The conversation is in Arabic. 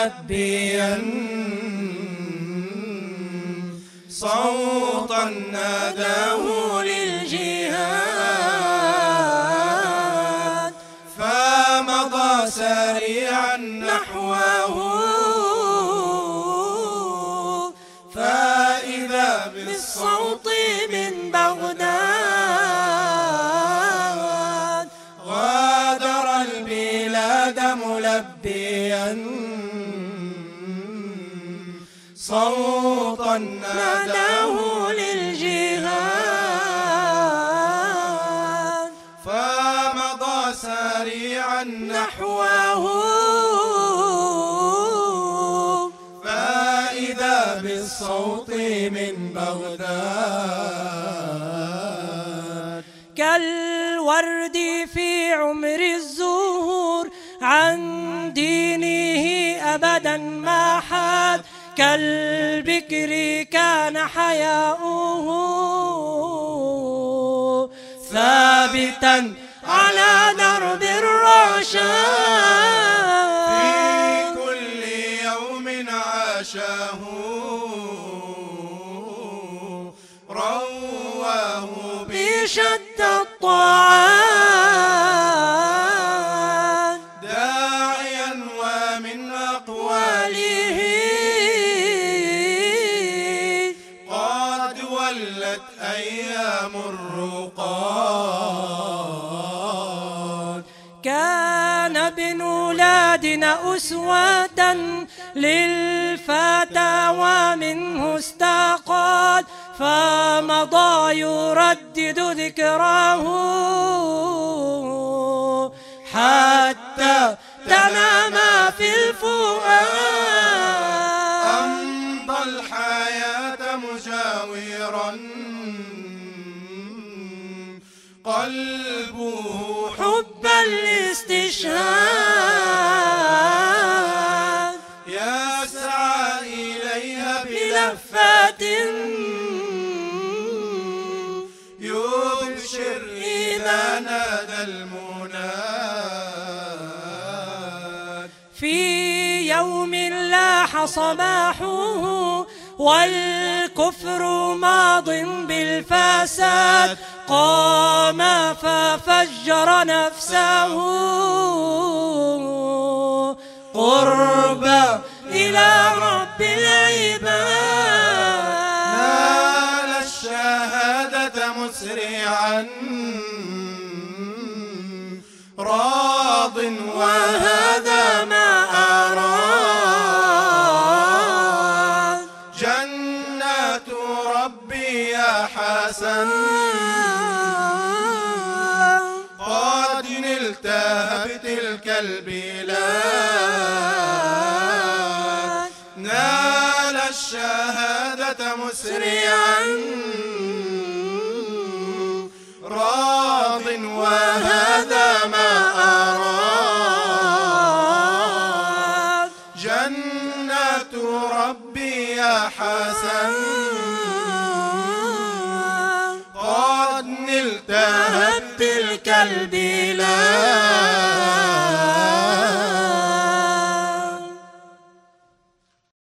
ملبيا صوتا ناداه للجهاد. فمضى سريعا نحوه. فإذا بالصوت من بغداد غادر البلاد ملبيا. صوتا ناداه للجهاد. فمضى سريعا نحوه. فإذا بالصوت من بغداد. كالورد في عمر الزهور عن دينه أبدا ما حاد. كالبكر كان حياؤه ثابتا على درب الرشاد في كل يوم عاشاه. رواه بشد الطاعات داعيا ومن أقواله. الرقاد كان ابن ولادنا أسوة للفتى ومنه استقاد فمضى يردد ذكراه حتى تنام في قلبه حب الاستشهاد. يسعى إليها بلفات. يبشر إذا نادى المناد. في يوم لاح صباحه والكفر ماض بالفساد. قام ففجر نفسه. قربا إلى رب العباد. نال الشهادة مسرعا. راض وهذا ما أراد. جنات ربي يا حسن. قد نلتها بتلك البلاد. نال الشهادة مسرعا. راض وهذا ما أراد. جنات ربي يا حسن. تلك البلاد